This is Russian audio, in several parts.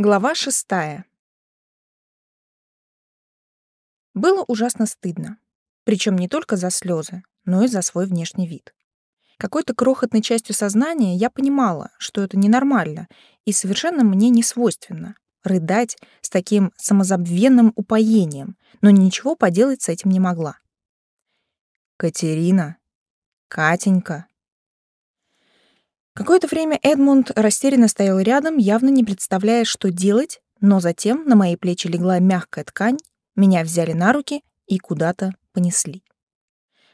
Глава шестая. Было ужасно стыдно. Причем не только за слезы, но и за свой внешний вид. Какой-то крохотной частью сознания я понимала, что это ненормально и совершенно мне не свойственно рыдать с таким самозабвенным упоением, но ничего поделать с этим не могла. «Катерина! Катенька!» Какое-то время Эдмунд растерянно стоял рядом, явно не представляя, что делать, но затем на мои плечи легла мягкая ткань, меня взяли на руки и куда-то понесли.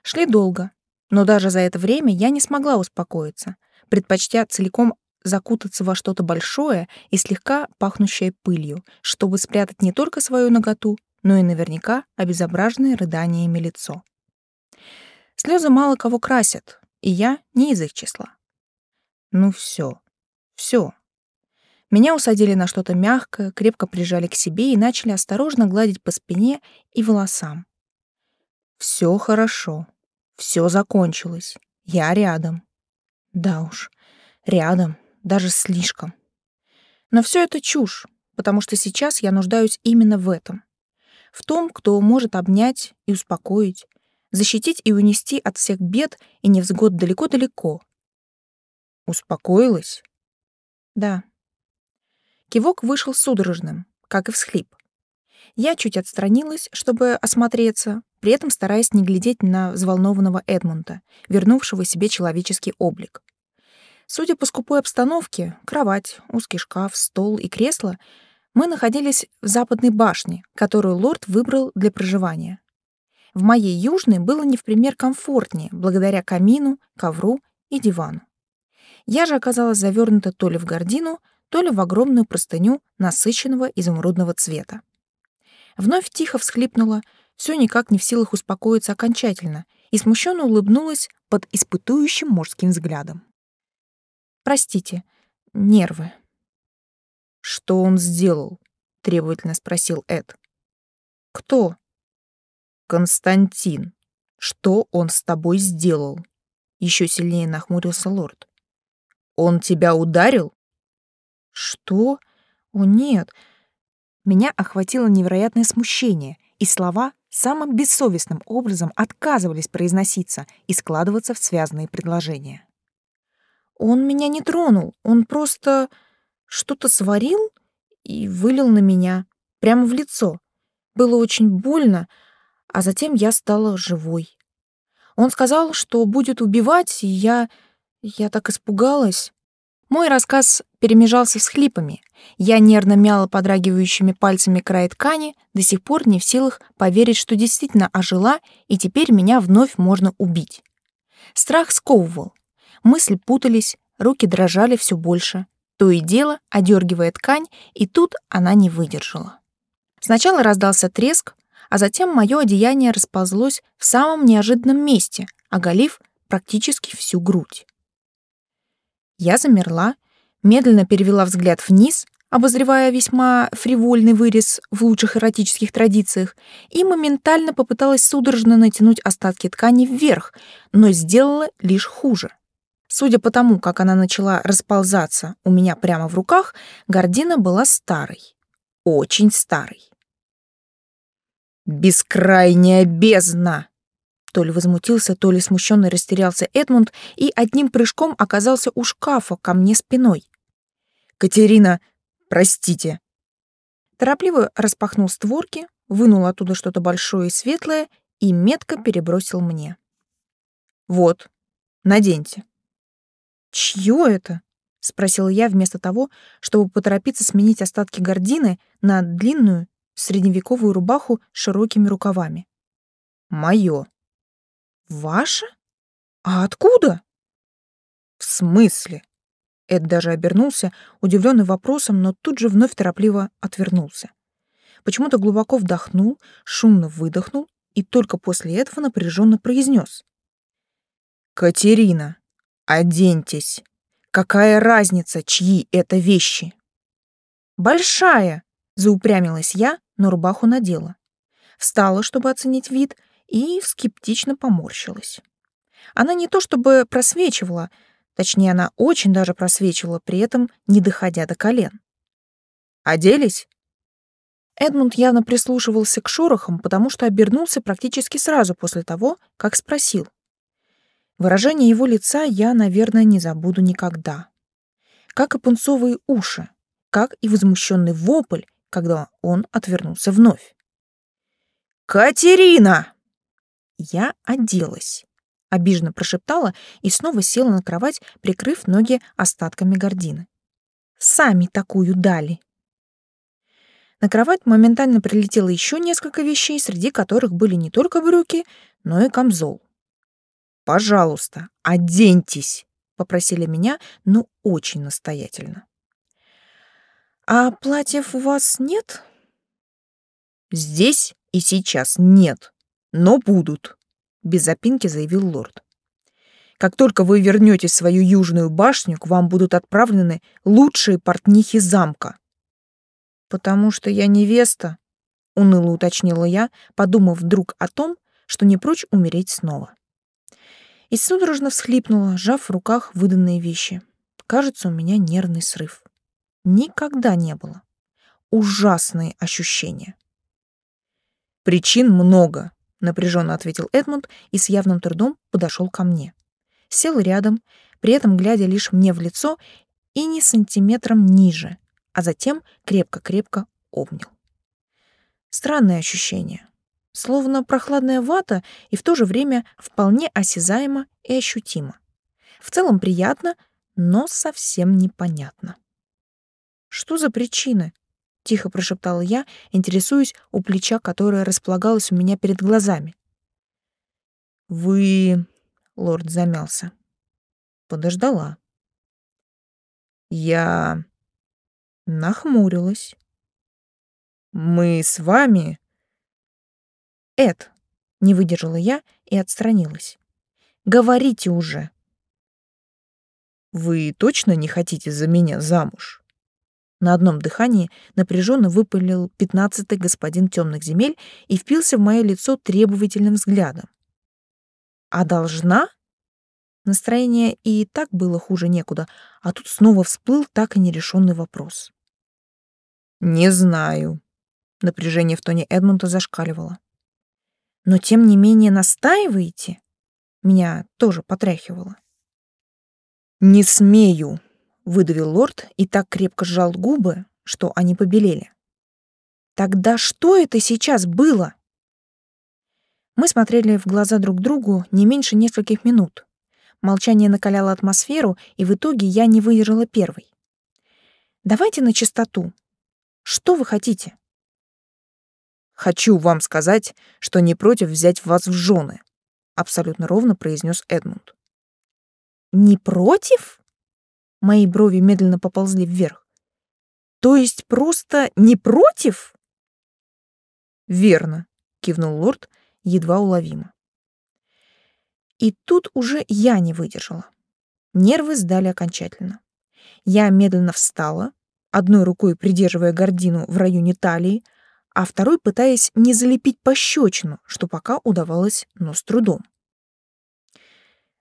Шли долго, но даже за это время я не смогла успокоиться, предпочтя целиком закутаться во что-то большое и слегка пахнущее пылью, чтобы спрятать не только свою наготу, но и наверняка обезображенное рыданиями лицо. Слезы мало кого красят, и я не из их числа. Ну все, все. Меня усадили на что-то мягкое, крепко прижали к себе и начали осторожно гладить по спине и волосам. Все хорошо, все закончилось. Я рядом. Да уж, рядом, даже слишком. Но все это чушь, потому что сейчас я нуждаюсь именно в этом. В том, кто может обнять и успокоить, защитить и унести от всех бед и невзгод далеко-далеко, Успокоилась? Да. Кивок вышел судорожным, как и всхлип. Я чуть отстранилась, чтобы осмотреться, при этом стараясь не глядеть на взволнованного Эдмунда, вернувшего себе человеческий облик. Судя по скупой обстановке, кровать, узкий шкаф, стол и кресло, мы находились в западной башне, которую лорд выбрал для проживания. В моей южной было не в пример комфортнее, благодаря камину, ковру и дивану. Я же оказалась завернута то ли в гордину, то ли в огромную простыню насыщенного изумрудного цвета. Вновь тихо всхлипнула, все никак не в силах успокоиться окончательно, и смущенно улыбнулась под испытующим мужским взглядом. «Простите, нервы». «Что он сделал?» — требовательно спросил Эд. «Кто?» «Константин. Что он с тобой сделал?» Еще сильнее нахмурился лорд. Он тебя ударил? Что? О, нет. Меня охватило невероятное смущение, и слова самым бессовестным образом отказывались произноситься и складываться в связанные предложения. Он меня не тронул, он просто что-то сварил и вылил на меня, прямо в лицо. Было очень больно, а затем я стала живой. Он сказал, что будет убивать, и я я так испугалась. Мой рассказ перемежался с хлипами. Я нервно мяла подрагивающими пальцами край ткани, до сих пор не в силах поверить, что действительно ожила, и теперь меня вновь можно убить. Страх сковывал. Мысли путались, руки дрожали все больше. То и дело, одергивая ткань, и тут она не выдержала. Сначала раздался треск, а затем мое одеяние расползлось в самом неожиданном месте, оголив практически всю грудь. Я замерла, медленно перевела взгляд вниз, обозревая весьма фривольный вырез в лучших эротических традициях, и моментально попыталась судорожно натянуть остатки ткани вверх, но сделала лишь хуже. Судя по тому, как она начала расползаться у меня прямо в руках, гордина была старой. Очень старой. «Бескрайняя бездна!» То ли возмутился, то ли смущенно растерялся Эдмунд и одним прыжком оказался у шкафа ко мне спиной. «Катерина, простите!» Торопливо распахнул створки, вынул оттуда что-то большое и светлое и метко перебросил мне. «Вот, наденьте». «Чье это?» — спросила я вместо того, чтобы поторопиться сменить остатки гордины на длинную средневековую рубаху с широкими рукавами. «Моё», Ваша? А откуда? В смысле? Эд даже обернулся, удивленный вопросом, но тут же вновь торопливо отвернулся. Почему-то глубоко вдохнул, шумно выдохнул и только после этого напряженно произнес. «Катерина, оденьтесь. Какая разница, чьи это вещи?» «Большая!» — заупрямилась я, но рубаху надела. Встала, чтобы оценить вид, и скептично поморщилась. Она не то чтобы просвечивала, точнее, она очень даже просвечивала, при этом не доходя до колен. Оделись?» Эдмунд явно прислушивался к шорохам, потому что обернулся практически сразу после того, как спросил. Выражение его лица я, наверное, не забуду никогда. Как и пунцовые уши, как и возмущенный вопль, когда он отвернулся вновь. «Катерина!» Я оделась, обиженно прошептала и снова села на кровать, прикрыв ноги остатками гардины. Сами такую дали. На кровать моментально прилетело еще несколько вещей, среди которых были не только брюки, но и камзол. «Пожалуйста, оденьтесь», — попросили меня, но очень настоятельно. «А платьев у вас нет?» «Здесь и сейчас нет, но будут», — без запинки заявил лорд. «Как только вы вернетесь в свою южную башню, к вам будут отправлены лучшие портнихи замка потому что я невеста, уныло уточнила я, подумав вдруг о том, что не прочь умереть снова. И судорожно всхлипнула, сжав в руках выданные вещи. Кажется, у меня нервный срыв. Никогда не было. Ужасные ощущения. Причин много, напряженно ответил Эдмунд и с явным трудом подошел ко мне. Сел рядом, при этом глядя лишь мне в лицо и не сантиметром ниже, а затем крепко-крепко обнял. Странное ощущение. Словно прохладная вата и в то же время вполне осязаемо и ощутимо. В целом приятно, но совсем непонятно. «Что за причины?» — тихо прошептала я, интересуясь у плеча, которое располагалось у меня перед глазами. «Вы...» — лорд замялся. Подождала. «Я нахмурилась. «Мы с вами...» «Эд», — не выдержала я и отстранилась. «Говорите уже». «Вы точно не хотите за меня замуж?» На одном дыхании напряженно выпалил пятнадцатый господин темных земель и впился в мое лицо требовательным взглядом. «А должна?» Настроение и так было хуже некуда, а тут снова всплыл так и нерешенный вопрос. «Не знаю». Напряжение в тоне Эдмунда зашкаливало. «Но тем не менее настаиваете?» Меня тоже потряхивало. «Не смею», — выдавил лорд и так крепко сжал губы, что они побелели. «Тогда что это сейчас было?» Мы смотрели в глаза друг другу не меньше нескольких минут. Молчание накаляло атмосферу, и в итоге я не выдержала первой. «Давайте на чистоту. Что вы хотите? Хочу вам сказать, что не против взять вас в жены, абсолютно ровно произнес Эдмунд. Не против? Мои брови медленно поползли вверх. То есть просто не против? Верно, кивнул лорд, едва уловимо. И тут уже я не выдержала. Нервы сдали окончательно. Я медленно встала, одной рукой придерживая гордину в районе талии, а второй пытаясь не залепить пощечину, что пока удавалось, но с трудом.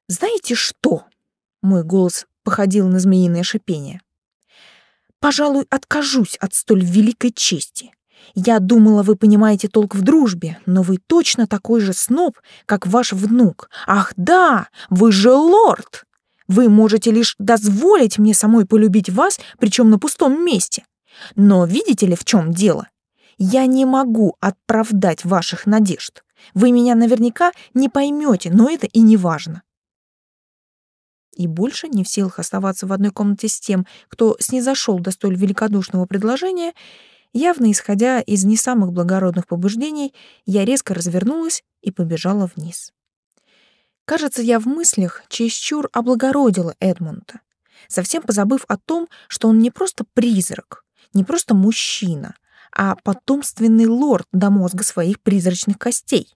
«Знаете что?» — мой голос походил на змеиное шипение. «Пожалуй, откажусь от столь великой чести. Я думала, вы понимаете толк в дружбе, но вы точно такой же сноб, как ваш внук. Ах да, вы же лорд!» Вы можете лишь дозволить мне самой полюбить вас, причем на пустом месте. Но видите ли, в чем дело? Я не могу оправдать ваших надежд. Вы меня наверняка не поймете, но это и не важно. И больше не в силах оставаться в одной комнате с тем, кто снизошел до столь великодушного предложения, явно исходя из не самых благородных побуждений, я резко развернулась и побежала вниз. Кажется, я в мыслях чересчур облагородила Эдмунда, совсем позабыв о том, что он не просто призрак, не просто мужчина, а потомственный лорд до мозга своих призрачных костей.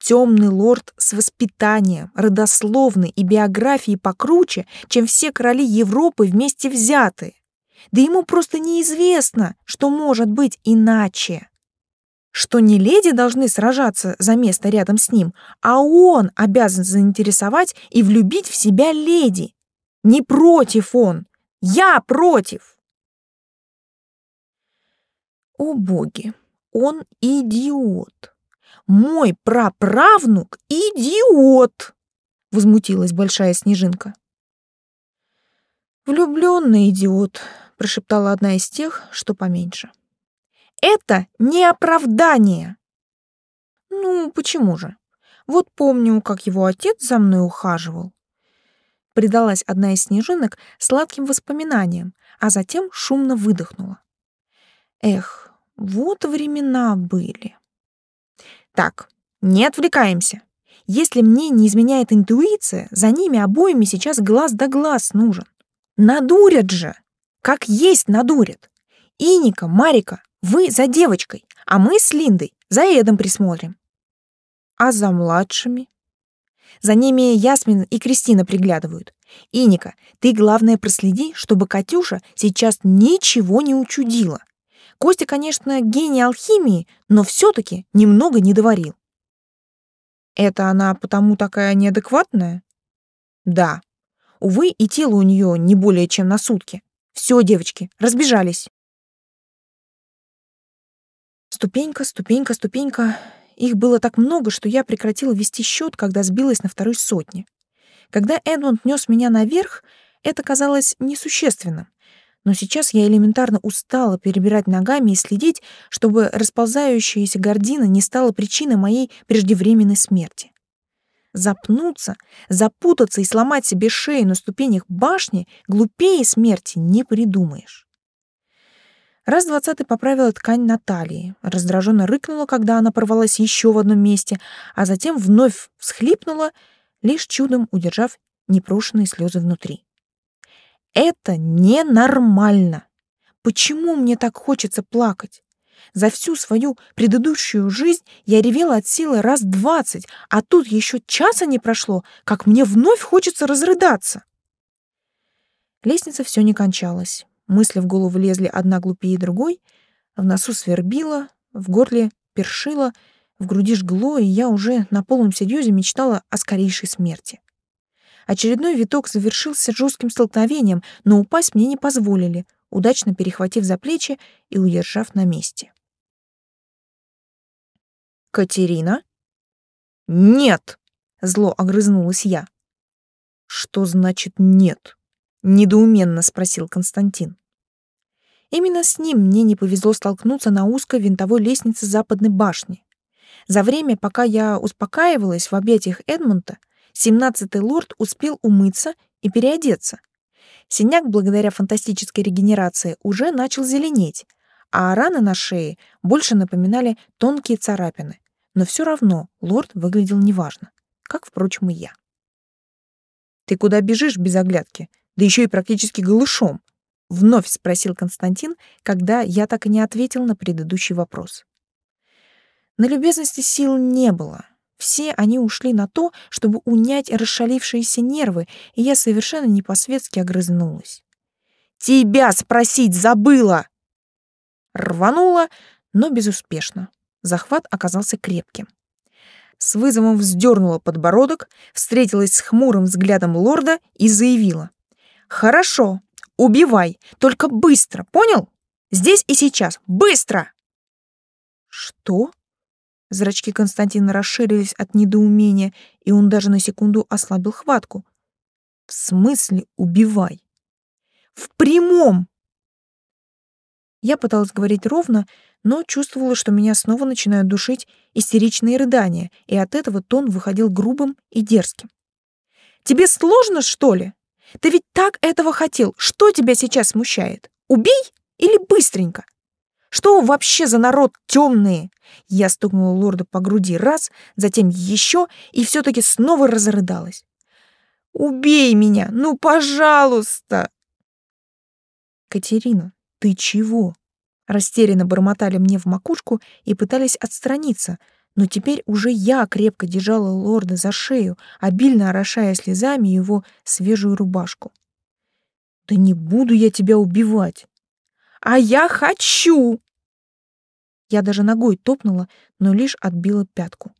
Темный лорд с воспитанием, родословной и биографией покруче, чем все короли Европы вместе взятые. Да ему просто неизвестно, что может быть иначе что не леди должны сражаться за место рядом с ним, а он обязан заинтересовать и влюбить в себя леди. Не против он, я против. О боги, он идиот. Мой праправнук идиот, возмутилась большая снежинка. Влюбленный идиот, прошептала одна из тех, что поменьше. Это не оправдание. Ну, почему же? Вот помню, как его отец за мной ухаживал. Предалась одна из снежинок сладким воспоминаниям, а затем шумно выдохнула. Эх, вот времена были. Так, не отвлекаемся. Если мне не изменяет интуиция, за ними обоими сейчас глаз да глаз нужен. Надурят же! Как есть надурят. Иника, Марика, вы за девочкой, а мы с Линдой за Эдом присмотрим. А за младшими? За ними Ясмин и Кристина приглядывают. Иника, ты, главное, проследи, чтобы Катюша сейчас ничего не учудила. Костя, конечно, гений алхимии, но все таки немного не доварил. Это она потому такая неадекватная? Да. Увы, и тело у нее не более чем на сутки. Все, девочки, разбежались. Ступенька, ступенька, ступенька. Их было так много, что я прекратила вести счет, когда сбилась на второй сотне. Когда Эдмунд нес меня наверх, это казалось несущественным. Но сейчас я элементарно устала перебирать ногами и следить, чтобы расползающаяся гордина не стала причиной моей преждевременной смерти. Запнуться, запутаться и сломать себе шею на ступенях башни глупее смерти не придумаешь. Раз двадцатый поправила ткань Натальи, раздраженно рыкнула, когда она порвалась еще в одном месте, а затем вновь всхлипнула, лишь чудом удержав непрошенные слезы внутри. «Это ненормально! Почему мне так хочется плакать? За всю свою предыдущую жизнь я ревела от силы раз двадцать, а тут еще часа не прошло, как мне вновь хочется разрыдаться!» Лестница все не кончалась. Мысли в голову лезли одна глупее другой, в носу свербило, в горле першило, в груди жгло, и я уже на полном серьезе мечтала о скорейшей смерти. Очередной виток завершился жестким столкновением, но упасть мне не позволили, удачно перехватив за плечи и удержав на месте. «Катерина?» «Нет!» — зло огрызнулась я. «Что значит «нет»?» — недоуменно спросил Константин. Именно с ним мне не повезло столкнуться на узкой винтовой лестнице западной башни. За время, пока я успокаивалась в объятиях Эдмунда, семнадцатый лорд успел умыться и переодеться. Синяк, благодаря фантастической регенерации, уже начал зеленеть, а раны на шее больше напоминали тонкие царапины. Но все равно лорд выглядел неважно, как, впрочем, и я. «Ты куда бежишь без оглядки? Да еще и практически голышом!» Вновь спросил Константин, когда я так и не ответил на предыдущий вопрос. На любезности сил не было. Все они ушли на то, чтобы унять расшалившиеся нервы, и я совершенно не по-светски огрызнулась. «Тебя спросить забыла!» Рванула, но безуспешно. Захват оказался крепким. С вызовом вздернула подбородок, встретилась с хмурым взглядом лорда и заявила. «Хорошо, Убивай, только быстро, понял? Здесь и сейчас, быстро!» «Что?» Зрачки Константина расширились от недоумения, и он даже на секунду ослабил хватку. «В смысле убивай?» «В прямом!» Я пыталась говорить ровно, но чувствовала, что меня снова начинают душить истеричные рыдания, и от этого тон выходил грубым и дерзким. «Тебе сложно, что ли?» Ты ведь так этого хотел. Что тебя сейчас смущает? Убей или быстренько? Что вообще за народ темные? Я стукнула лорда по груди раз, затем еще и все-таки снова разрыдалась. Убей меня, ну, пожалуйста. Катерина, ты чего? Растерянно бормотали мне в макушку и пытались отстраниться, но теперь уже я крепко держала лорда за шею, обильно орошая слезами его свежую рубашку. «Да не буду я тебя убивать!» «А я хочу!» Я даже ногой топнула, но лишь отбила пятку.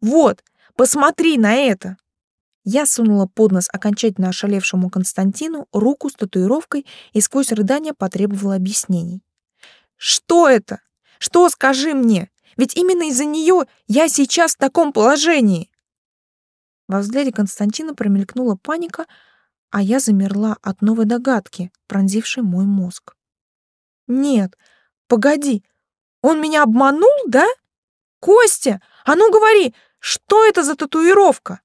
«Вот, посмотри на это!» Я сунула под нос окончательно ошалевшему Константину руку с татуировкой и сквозь рыдания потребовала объяснений. Что это? Что, скажи мне? Ведь именно из-за нее я сейчас в таком положении. Во взгляде Константина промелькнула паника, а я замерла от новой догадки, пронзившей мой мозг. Нет, погоди, он меня обманул, да? Костя, а ну говори, что это за татуировка?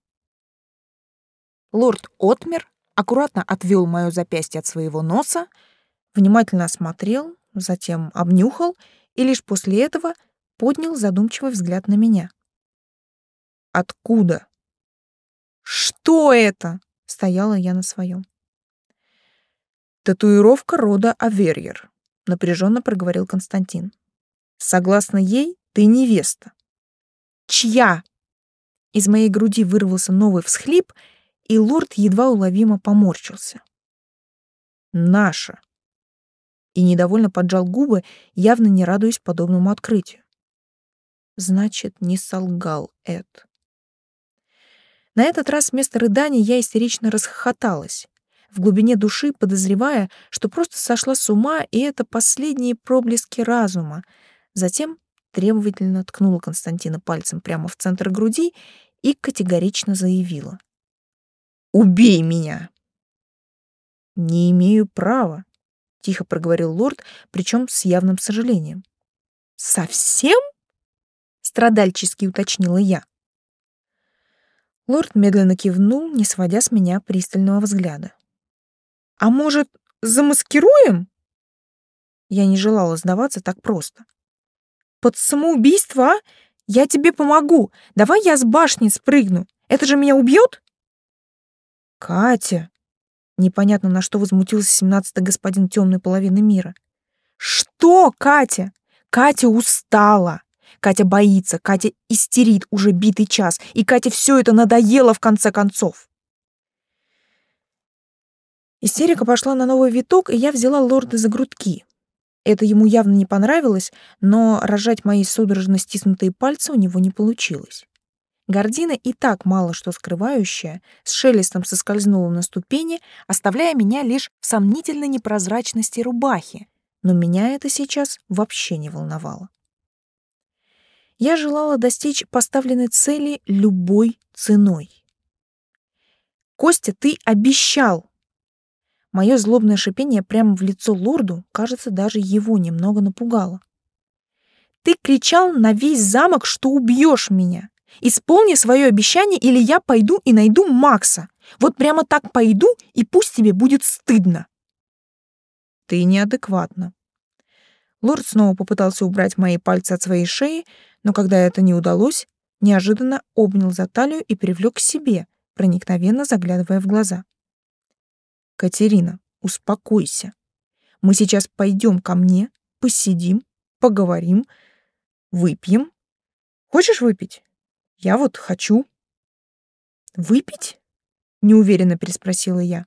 Лорд отмер, аккуратно отвел мое запястье от своего носа, внимательно осмотрел, затем обнюхал и лишь после этого поднял задумчивый взгляд на меня. «Откуда?» «Что это?» — стояла я на своем. «Татуировка рода Аверьер», — напряженно проговорил Константин. «Согласно ей, ты невеста». «Чья?» Из моей груди вырвался новый всхлип, и лорд едва уловимо поморщился. «Наша», и недовольно поджал губы, явно не радуясь подобному открытию. Значит, не солгал Эд. На этот раз вместо рыдания я истерично расхохоталась, в глубине души подозревая, что просто сошла с ума, и это последние проблески разума. Затем требовательно ткнула Константина пальцем прямо в центр груди и категорично заявила. «Убей меня!» «Не имею права», — тихо проговорил лорд, причем с явным сожалением. «Совсем?» — страдальчески уточнила я. Лорд медленно кивнул, не сводя с меня пристального взгляда. «А может, замаскируем?» Я не желала сдаваться так просто. «Под самоубийство, а? Я тебе помогу. Давай я с башни спрыгну. Это же меня убьет?» «Катя!» Непонятно, на что возмутился семнадцатый господин темной половины мира. «Что, Катя? Катя устала. Катя боится, Катя истерит уже битый час, и Кате все это надоело в конце концов. Истерика пошла на новый виток, и я взяла лорда за грудки. Это ему явно не понравилось, но рожать мои судорожно стиснутые пальцы у него не получилось. Гордина и так мало что скрывающая, с шелестом соскользнула на ступени, оставляя меня лишь в сомнительной непрозрачности рубахи, но меня это сейчас вообще не волновало. Я желала достичь поставленной цели любой ценой. «Костя, ты обещал!» Мое злобное шипение прямо в лицо лорду, кажется, даже его немного напугало. «Ты кричал на весь замок, что убьешь меня. Исполни свое обещание, или я пойду и найду Макса. Вот прямо так пойду, и пусть тебе будет стыдно». «Ты неадекватна». Лорд снова попытался убрать мои пальцы от своей шеи, но когда это не удалось, неожиданно обнял за талию и привлек к себе, проникновенно заглядывая в глаза. «Катерина, успокойся. Мы сейчас пойдем ко мне, посидим, поговорим, выпьем. Хочешь выпить? Я вот хочу». «Выпить?» — неуверенно переспросила я.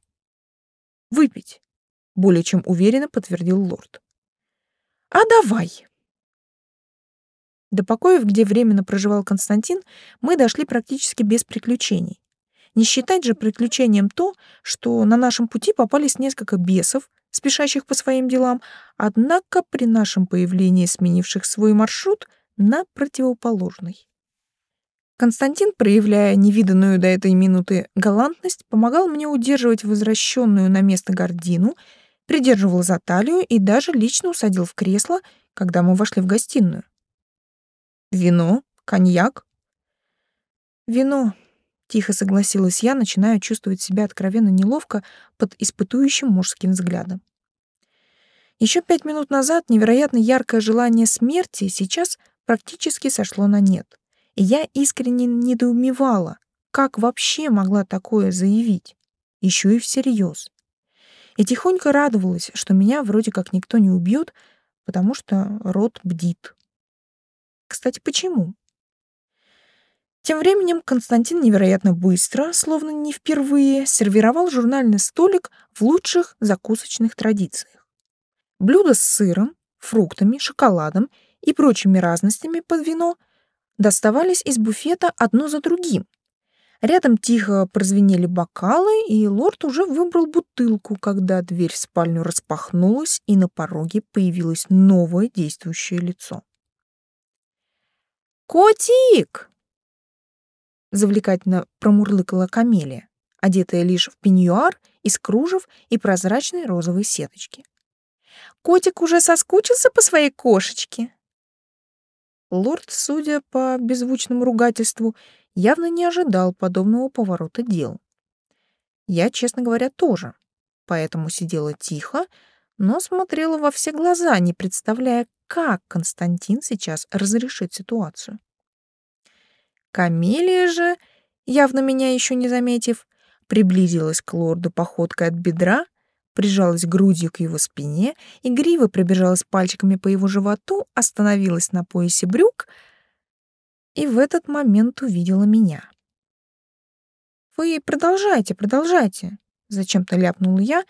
«Выпить», — более чем уверенно подтвердил лорд. «А давай!» До покоев, где временно проживал Константин, мы дошли практически без приключений. Не считать же приключением то, что на нашем пути попались несколько бесов, спешащих по своим делам, однако при нашем появлении сменивших свой маршрут на противоположный. Константин, проявляя невиданную до этой минуты галантность, помогал мне удерживать возвращенную на место гордину, придерживал за талию и даже лично усадил в кресло, когда мы вошли в гостиную. Вино? Коньяк? Вино, тихо согласилась я, начиная чувствовать себя откровенно неловко под испытующим мужским взглядом. Еще пять минут назад невероятно яркое желание смерти сейчас практически сошло на нет. И я искренне недоумевала, как вообще могла такое заявить, еще и всерьез. И тихонько радовалась, что меня вроде как никто не убьет, потому что рот бдит. Кстати, почему? Тем временем Константин невероятно быстро, словно не впервые, сервировал журнальный столик в лучших закусочных традициях. Блюда с сыром, фруктами, шоколадом и прочими разностями под вино доставались из буфета одно за другим. Рядом тихо прозвенели бокалы, и лорд уже выбрал бутылку, когда дверь в спальню распахнулась, и на пороге появилось новое действующее лицо. «Котик!» Завлекательно промурлыкала камелия, одетая лишь в пеньюар из кружев и прозрачной розовой сеточки. «Котик уже соскучился по своей кошечке?» Лорд, судя по беззвучному ругательству, явно не ожидал подобного поворота дел. Я, честно говоря, тоже, поэтому сидела тихо, но смотрела во все глаза, не представляя, как Константин сейчас разрешит ситуацию. Камелия же, явно меня еще не заметив, приблизилась к лорду походкой от бедра, прижалась грудью к его спине, игриво пробежалась пальчиками по его животу, остановилась на поясе брюк — и в этот момент увидела меня. «Вы продолжайте, продолжайте», — зачем-то ляпнула я.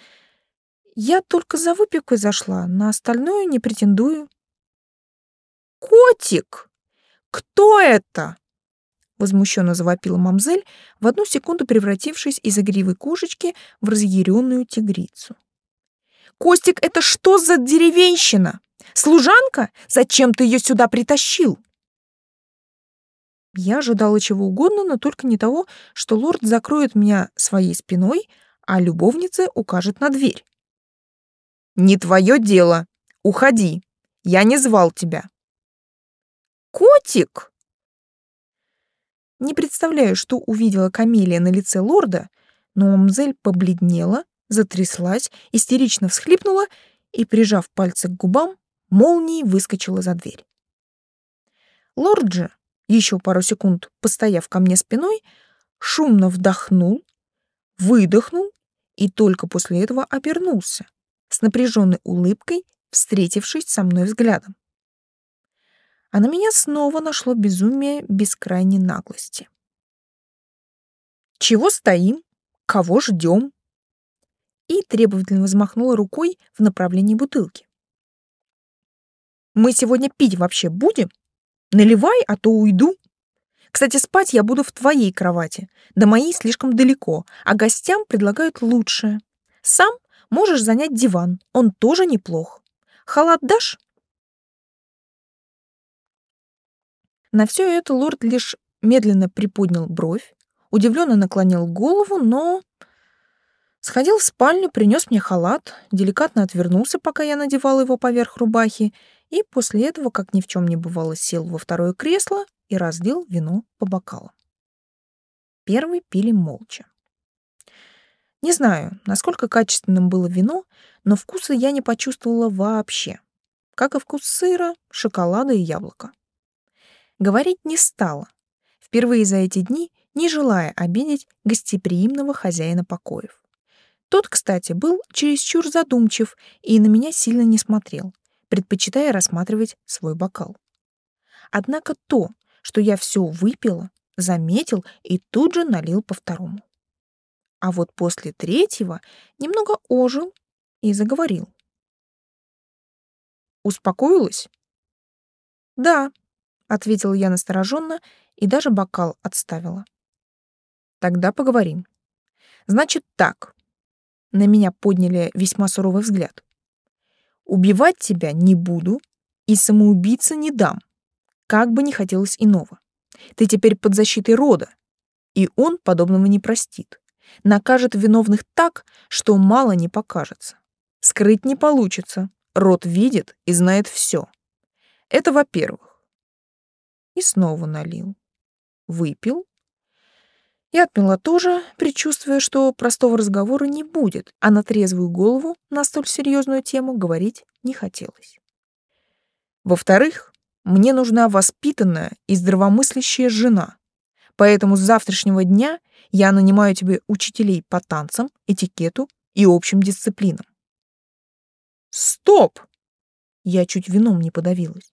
«Я только за выпивкой зашла, на остальное не претендую». «Котик! Кто это?» Возмущенно завопила мамзель, в одну секунду превратившись из игривой кошечки в разъяренную тигрицу. «Костик, это что за деревенщина? Служанка? Зачем ты ее сюда притащил?» Я ожидала чего угодно, но только не того, что лорд закроет меня своей спиной, а любовница укажет на дверь. «Не твое дело. Уходи. Я не звал тебя». «Котик!» Не представляю, что увидела Камелия на лице лорда, но мамзель побледнела, затряслась, истерично всхлипнула и, прижав пальцы к губам, молнией выскочила за дверь. Лорд же, еще пару секунд постояв ко мне спиной, шумно вдохнул, выдохнул и только после этого обернулся, с напряженной улыбкой, встретившись со мной взглядом. А на меня снова нашло безумие бескрайней наглости. «Чего стоим? Кого ждем?» И требовательно взмахнула рукой в направлении бутылки. «Мы сегодня пить вообще будем?» Наливай, а то уйду. Кстати, спать я буду в твоей кровати. До моей слишком далеко, а гостям предлагают лучшее. Сам можешь занять диван, он тоже неплох. Халат дашь? На все это лорд лишь медленно приподнял бровь, удивленно наклонил голову, но сходил в спальню, принес мне халат, деликатно отвернулся, пока я надевала его поверх рубахи, и после этого, как ни в чем не бывало, сел во второе кресло и разлил вино по бокалам. Первый пили молча. Не знаю, насколько качественным было вино, но вкуса я не почувствовала вообще, как и вкус сыра, шоколада и яблока. Говорить не стала, впервые за эти дни не желая обидеть гостеприимного хозяина покоев. Тот, кстати, был чересчур задумчив и на меня сильно не смотрел, предпочитая рассматривать свой бокал. Однако то, что я все выпила, заметил и тут же налил по второму. А вот после третьего немного ожил и заговорил. «Успокоилась?» «Да», — ответила я настороженно и даже бокал отставила. «Тогда поговорим. Значит так». На меня подняли весьма суровый взгляд. Убивать тебя не буду и самоубийца не дам, как бы не хотелось иного. Ты теперь под защитой рода, и он подобного не простит. Накажет виновных так, что мало не покажется. Скрыть не получится. Род видит и знает все. Это во-первых. И снова налил. Выпил я отпила тоже, предчувствуя, что простого разговора не будет, а на трезвую голову на столь серьезную тему говорить не хотелось. Во-вторых, мне нужна воспитанная и здравомыслящая жена. Поэтому с завтрашнего дня я нанимаю тебе учителей по танцам, этикету и общим дисциплинам. Стоп! Я чуть вином не подавилась.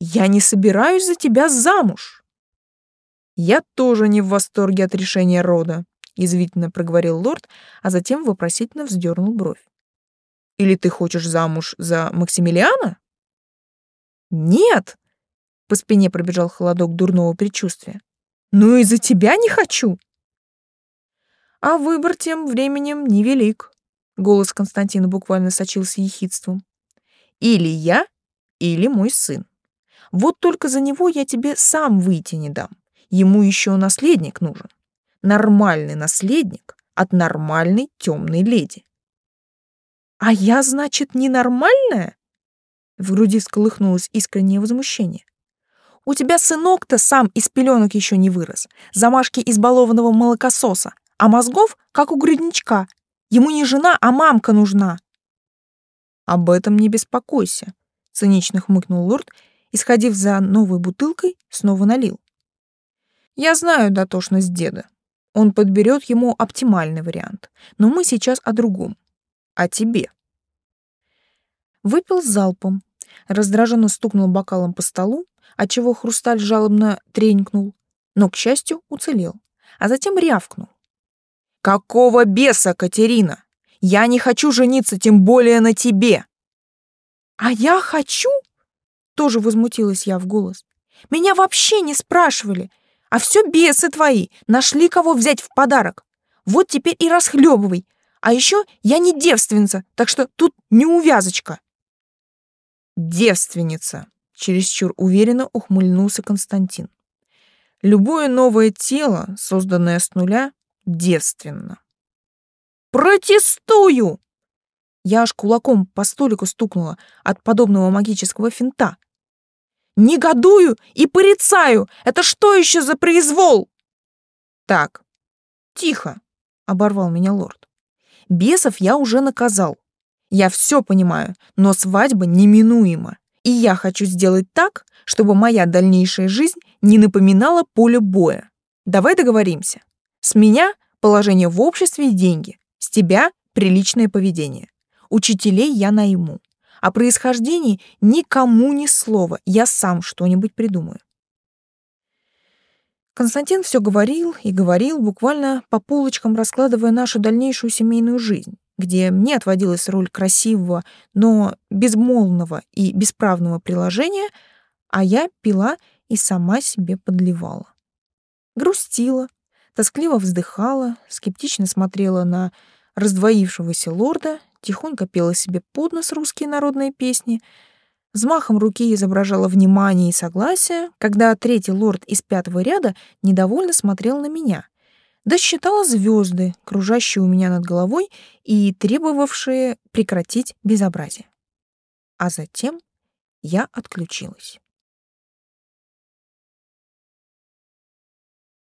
Я не собираюсь за тебя замуж. «Я тоже не в восторге от решения рода», — язвительно проговорил лорд, а затем вопросительно вздернул бровь. «Или ты хочешь замуж за Максимилиана?» «Нет!» — по спине пробежал холодок дурного предчувствия. «Ну и за тебя не хочу!» А выбор тем временем невелик. Голос Константина буквально сочился ехидством. Или я, или мой сын. Вот только за него я тебе сам выйти не дам. Ему еще наследник нужен. Нормальный наследник от нормальной темной леди. А я, значит, ненормальная? В груди сколыхнулось искреннее возмущение. У тебя сынок-то сам из пеленок еще не вырос, замашки избалованного молокососа, а мозгов, как у грудничка. Ему не жена, а мамка нужна. Об этом не беспокойся, цинично хмыкнул лорд и, сходив за новой бутылкой, снова налил. Я знаю дотошность деда. Он подберет ему оптимальный вариант. Но мы сейчас о другом. О тебе. Выпил залпом, раздраженно стукнул бокалом по столу, отчего хрусталь жалобно тренькнул, но, к счастью, уцелел, а затем рявкнул. «Какого беса, Катерина? Я не хочу жениться, тем более на тебе!» «А я хочу?» Тоже возмутилась я в голос. «Меня вообще не спрашивали, а все бесы твои, нашли кого взять в подарок. Вот теперь и расхлебывай. А еще я не девственница, так что тут не увязочка». «Девственница», — чересчур уверенно ухмыльнулся Константин. «Любое новое тело, созданное с нуля, девственно». «Протестую!» Я аж кулаком по столику стукнула от подобного магического финта. «Негодую и порицаю! Это что еще за произвол?» «Так, тихо», — оборвал меня лорд. «Бесов я уже наказал. Я все понимаю, но свадьба неминуема. И я хочу сделать так, чтобы моя дальнейшая жизнь не напоминала поле боя. Давай договоримся. С меня положение в обществе и деньги. С тебя приличное поведение. Учителей я найму. О происхождении никому ни слова. Я сам что-нибудь придумаю. Константин все говорил и говорил, буквально по полочкам раскладывая нашу дальнейшую семейную жизнь где мне отводилась роль красивого, но безмолвного и бесправного приложения, а я пила и сама себе подливала. Грустила, тоскливо вздыхала, скептично смотрела на раздвоившегося лорда, тихонько пела себе под нос русские народные песни, взмахом руки изображала внимание и согласие, когда третий лорд из пятого ряда недовольно смотрел на меня — досчитала звезды, кружащие у меня над головой и требовавшие прекратить безобразие. А затем я отключилась.